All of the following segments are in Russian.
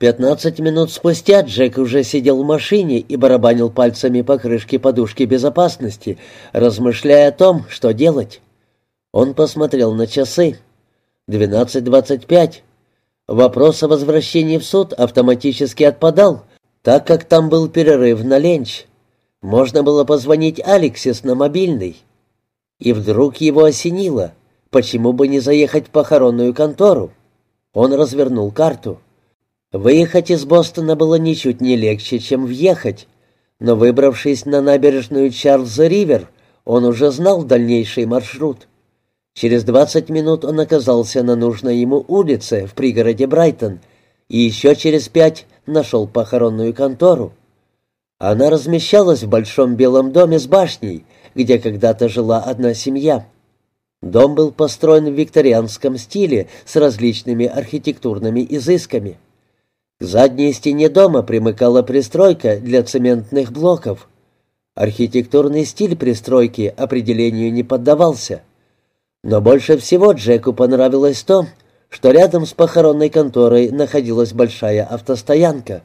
Пятнадцать минут спустя Джек уже сидел в машине и барабанил пальцами по крышке подушки безопасности, размышляя о том, что делать. Он посмотрел на часы. Двенадцать двадцать пять. Вопрос о возвращении в суд автоматически отпадал, так как там был перерыв на ленч. Можно было позвонить Алексис на мобильный. И вдруг его осенило. Почему бы не заехать в похоронную контору? Он развернул карту. Выехать из Бостона было ничуть не легче, чем въехать, но выбравшись на набережную Чарльз-Ривер, он уже знал дальнейший маршрут. Через двадцать минут он оказался на нужной ему улице в пригороде Брайтон и еще через пять нашел похоронную контору. Она размещалась в большом белом доме с башней, где когда-то жила одна семья. Дом был построен в викторианском стиле с различными архитектурными изысками. К задней стене дома примыкала пристройка для цементных блоков. Архитектурный стиль пристройки определению не поддавался. Но больше всего Джеку понравилось то, что рядом с похоронной конторой находилась большая автостоянка.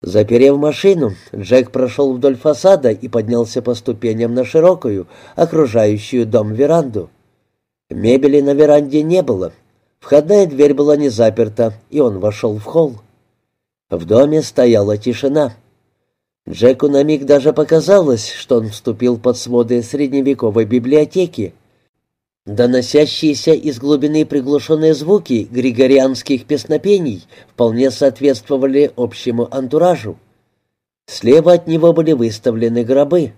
Заперев машину, Джек прошел вдоль фасада и поднялся по ступеням на широкую, окружающую дом веранду. Мебели на веранде не было. Входная дверь была не заперта, и он вошел в холл. В доме стояла тишина. Джеку на миг даже показалось, что он вступил под своды средневековой библиотеки, Доносящиеся из глубины приглушенные звуки григорианских песнопений вполне соответствовали общему антуражу. Слева от него были выставлены гробы.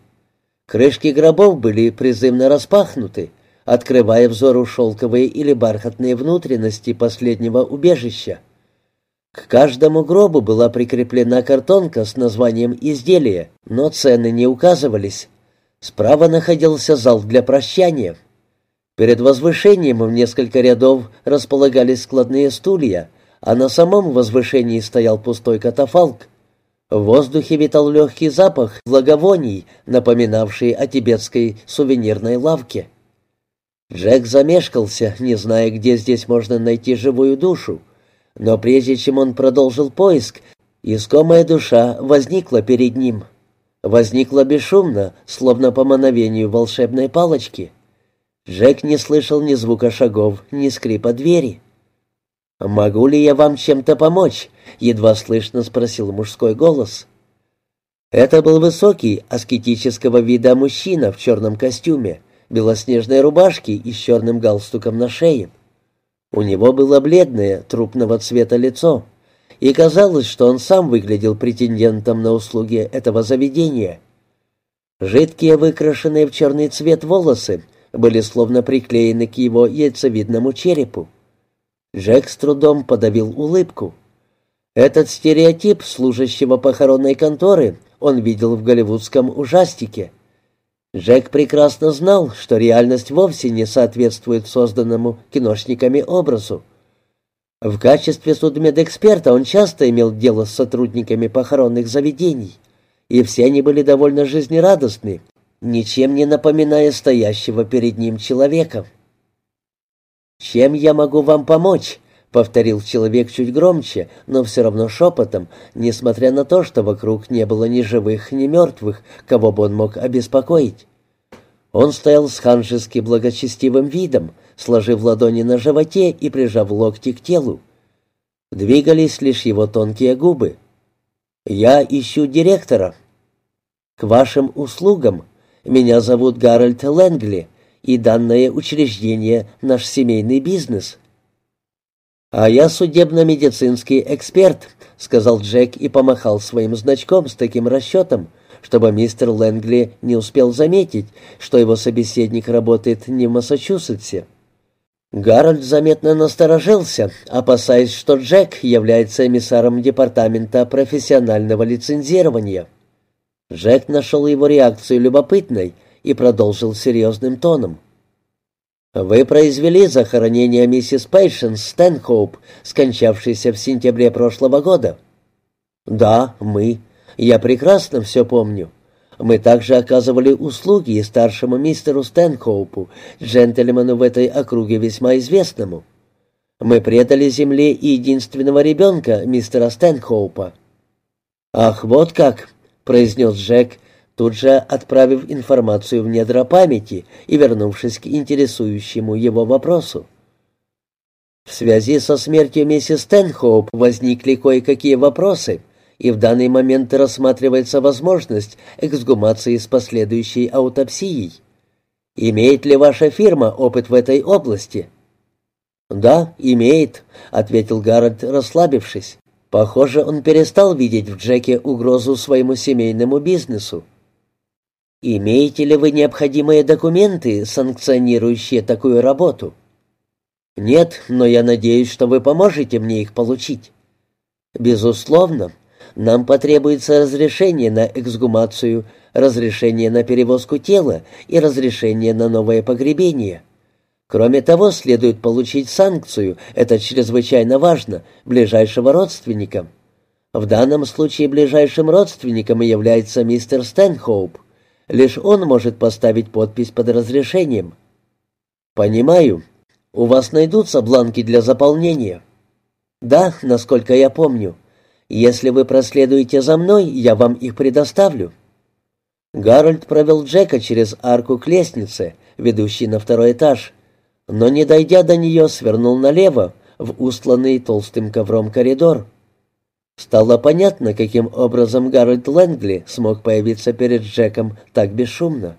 Крышки гробов были призывно распахнуты, открывая взору шелковые или бархатные внутренности последнего убежища. К каждому гробу была прикреплена картонка с названием изделия, но цены не указывались. Справа находился зал для прощания — Перед возвышением в несколько рядов располагались складные стулья, а на самом возвышении стоял пустой катафалк. В воздухе витал легкий запах благовоний, напоминавший о тибетской сувенирной лавке. Джек замешкался, не зная, где здесь можно найти живую душу. Но прежде чем он продолжил поиск, искомая душа возникла перед ним. Возникла бесшумно, словно по мановению волшебной палочки. Джек не слышал ни звука шагов, ни скрипа двери. «Могу ли я вам чем-то помочь?» — едва слышно спросил мужской голос. Это был высокий, аскетического вида мужчина в черном костюме, белоснежной рубашке и с черным галстуком на шее. У него было бледное, трупного цвета лицо, и казалось, что он сам выглядел претендентом на услуги этого заведения. Жидкие, выкрашенные в черный цвет волосы — были словно приклеены к его яйцевидному черепу. Джек с трудом подавил улыбку. Этот стереотип служащего похоронной конторы он видел в голливудском ужастике. Джек прекрасно знал, что реальность вовсе не соответствует созданному киношниками образу. В качестве судмедэксперта он часто имел дело с сотрудниками похоронных заведений, и все они были довольно жизнерадостны ничем не напоминая стоящего перед ним человека. «Чем я могу вам помочь?» — повторил человек чуть громче, но все равно шепотом, несмотря на то, что вокруг не было ни живых, ни мертвых, кого бы он мог обеспокоить. Он стоял с ханжески благочестивым видом, сложив ладони на животе и прижав локти к телу. Двигались лишь его тонкие губы. «Я ищу директора». «К вашим услугам», меня зовут Гарольд Лэнгли, и данное учреждение — наш семейный бизнес». «А я судебно-медицинский эксперт», — сказал Джек и помахал своим значком с таким расчетом, чтобы мистер Лэнгли не успел заметить, что его собеседник работает не в Массачусетсе. Гарольд заметно насторожился, опасаясь, что Джек является эмиссаром департамента профессионального лицензирования. Джек нашел его реакцию любопытной и продолжил серьезным тоном. «Вы произвели захоронение миссис Пейшенс Стэнхоуп, скончавшейся в сентябре прошлого года?» «Да, мы. Я прекрасно все помню. Мы также оказывали услуги и старшему мистеру Стэнхоупу, джентльмену в этой округе весьма известному. Мы предали земле единственного ребенка, мистера Стэнхоупа». «Ах, вот как!» — произнес Джек, тут же отправив информацию в недра памяти и вернувшись к интересующему его вопросу. В связи со смертью миссис Стэнхоуп возникли кое-какие вопросы, и в данный момент рассматривается возможность эксгумации с последующей аутопсией. Имеет ли ваша фирма опыт в этой области? «Да, имеет», — ответил Гаррет, расслабившись. Похоже, он перестал видеть в Джеке угрозу своему семейному бизнесу. «Имеете ли вы необходимые документы, санкционирующие такую работу?» «Нет, но я надеюсь, что вы поможете мне их получить». «Безусловно. Нам потребуется разрешение на эксгумацию, разрешение на перевозку тела и разрешение на новое погребение. Кроме того, следует получить санкцию, это чрезвычайно важно, ближайшего родственника. В данном случае ближайшим родственником является мистер Стэнхоуп. Лишь он может поставить подпись под разрешением. «Понимаю. У вас найдутся бланки для заполнения?» «Да, насколько я помню. Если вы проследуете за мной, я вам их предоставлю». Гарольд провел Джека через арку к лестнице, ведущей на второй этаж, но, не дойдя до нее, свернул налево, в устланный толстым ковром коридор. Стало понятно, каким образом Гарольд Лэнгли смог появиться перед Джеком так бесшумно.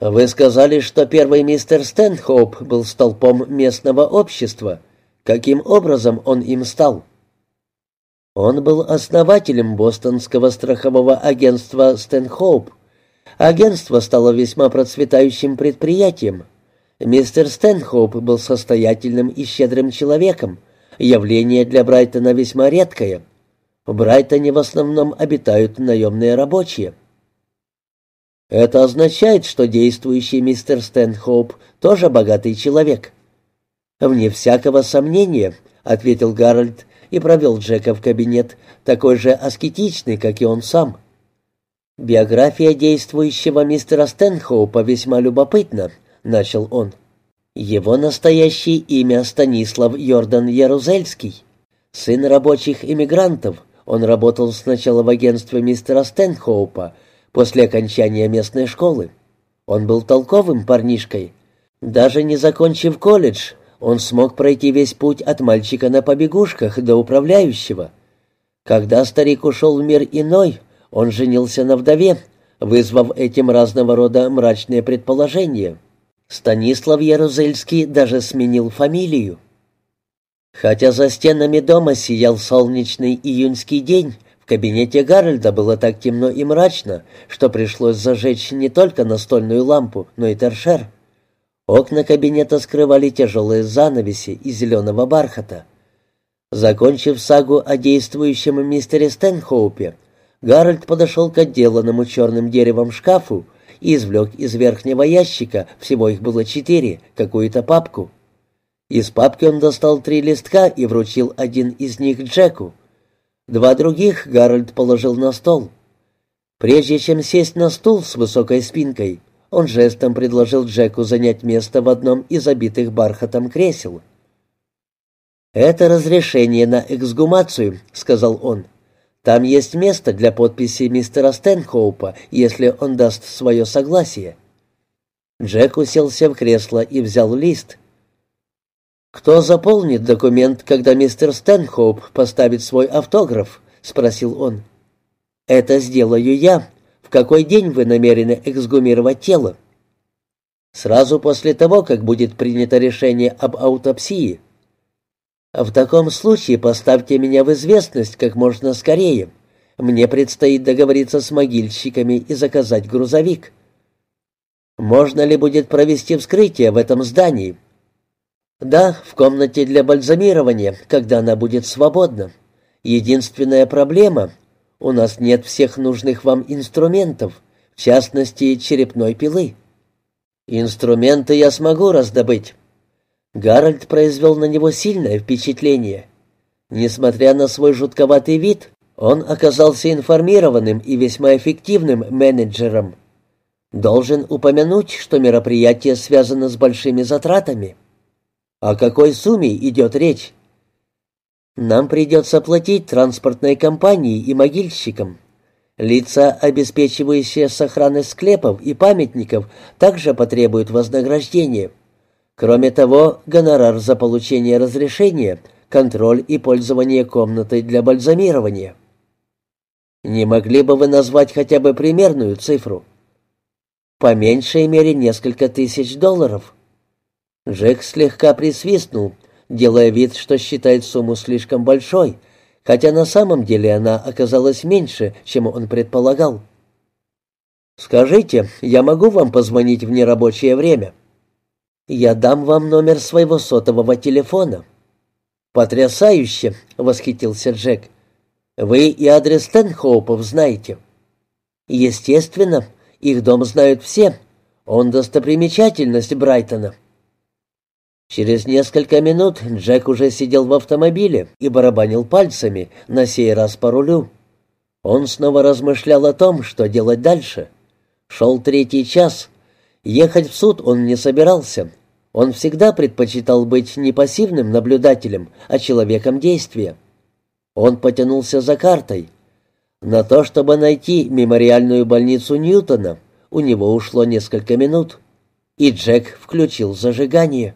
«Вы сказали, что первый мистер Стэнхоуп был столпом местного общества. Каким образом он им стал?» Он был основателем бостонского страхового агентства «Стэнхоуп». Агентство стало весьма процветающим предприятием. Мистер Стэнхоуп был состоятельным и щедрым человеком, явление для Брайтона весьма редкое. В Брайтоне в основном обитают наемные рабочие. Это означает, что действующий мистер Стэнхоуп тоже богатый человек. «Вне всякого сомнения», — ответил Гарольд, и провел Джека в кабинет, такой же аскетичный, как и он сам. «Биография действующего мистера Стэнхоупа весьма любопытна», — начал он. «Его настоящее имя Станислав Йордан Ярузельский. Сын рабочих иммигрантов, он работал сначала в агентстве мистера Стэнхоупа, после окончания местной школы. Он был толковым парнишкой. Даже не закончив колледж, он смог пройти весь путь от мальчика на побегушках до управляющего. Когда старик ушел в мир иной, он женился на вдове, вызвав этим разного рода мрачные предположения. Станислав Ярузельский даже сменил фамилию. Хотя за стенами дома сиял солнечный июньский день, в кабинете Гарольда было так темно и мрачно, что пришлось зажечь не только настольную лампу, но и торшер. Окна кабинета скрывали тяжелые занавеси из зеленого бархата. Закончив сагу о действующем мистере Стэнхоупе, Гарольд подошел к отделанному черным деревом шкафу и извлек из верхнего ящика, всего их было четыре, какую-то папку. Из папки он достал три листка и вручил один из них Джеку. Два других Гарольд положил на стол. Прежде чем сесть на стул с высокой спинкой, он жестом предложил Джеку занять место в одном из обитых бархатом кресел. «Это разрешение на эксгумацию», — сказал он. «Там есть место для подписи мистера Стэнхоупа, если он даст свое согласие». Джек уселся в кресло и взял лист. «Кто заполнит документ, когда мистер Стэнхоуп поставит свой автограф?» — спросил он. «Это сделаю я», в какой день вы намерены эксгумировать тело? Сразу после того, как будет принято решение об аутопсии. В таком случае поставьте меня в известность как можно скорее. Мне предстоит договориться с могильщиками и заказать грузовик. Можно ли будет провести вскрытие в этом здании? Да, в комнате для бальзамирования, когда она будет свободна. Единственная проблема у нас нет всех нужных вам инструментов, в частности, черепной пилы. Инструменты я смогу раздобыть. Гарольд произвел на него сильное впечатление. Несмотря на свой жутковатый вид, он оказался информированным и весьма эффективным менеджером. Должен упомянуть, что мероприятие связано с большими затратами. О какой сумме идет речь? Нам придется платить транспортной компании и могильщикам. Лица, обеспечивающие сохранность склепов и памятников, также потребуют вознаграждения. Кроме того, гонорар за получение разрешения, контроль и пользование комнатой для бальзамирования. Не могли бы вы назвать хотя бы примерную цифру? По меньшей мере несколько тысяч долларов. Джек слегка присвистнул, делая вид, что считает сумму слишком большой — хотя на самом деле она оказалась меньше, чем он предполагал. «Скажите, я могу вам позвонить в нерабочее время?» «Я дам вам номер своего сотового телефона». «Потрясающе!» — восхитился Джек. «Вы и адрес Тенхоупов знаете?» «Естественно, их дом знают все. Он достопримечательность Брайтона». Через несколько минут Джек уже сидел в автомобиле и барабанил пальцами, на сей раз по рулю. Он снова размышлял о том, что делать дальше. Шел третий час. Ехать в суд он не собирался. Он всегда предпочитал быть не пассивным наблюдателем, а человеком действия. Он потянулся за картой. На то, чтобы найти мемориальную больницу Ньютона, у него ушло несколько минут. И Джек включил зажигание.